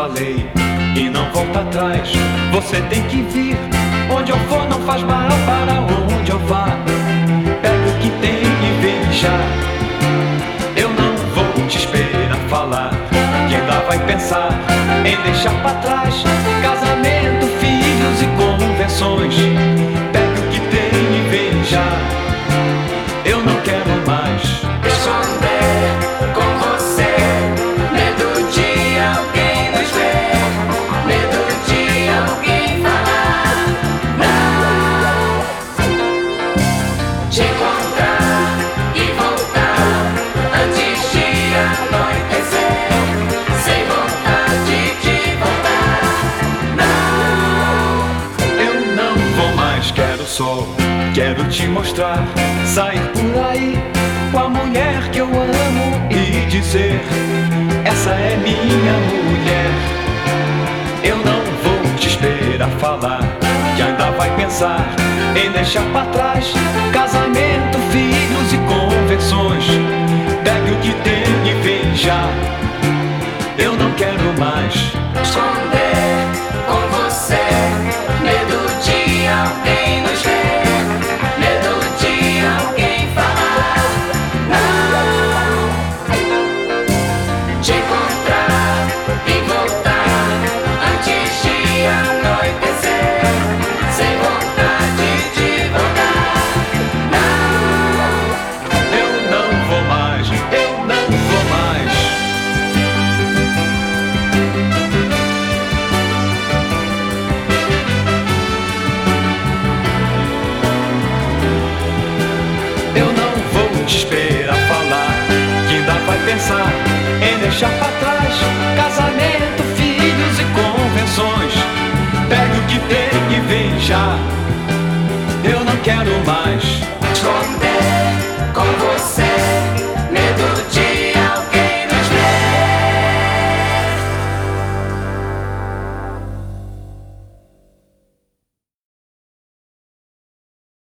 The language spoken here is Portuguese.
falei e não volta atrás. Você tem que vir. Onde eu for, não faz mal para onde eu vá. Pega o que tem e vem já. Eu não vou te esperar falar. Que ainda vai pensar em deixar para trás casamento, quero te mostrar. Sair por aí com a mulher que eu amo e dizer: Essa é minha mulher. Eu não vou te esperar falar, que ainda vai pensar em deixar pra trás casamento, filhos e convenções. Pegue o que tem e vem já. Eu não quero mais. Pegue o que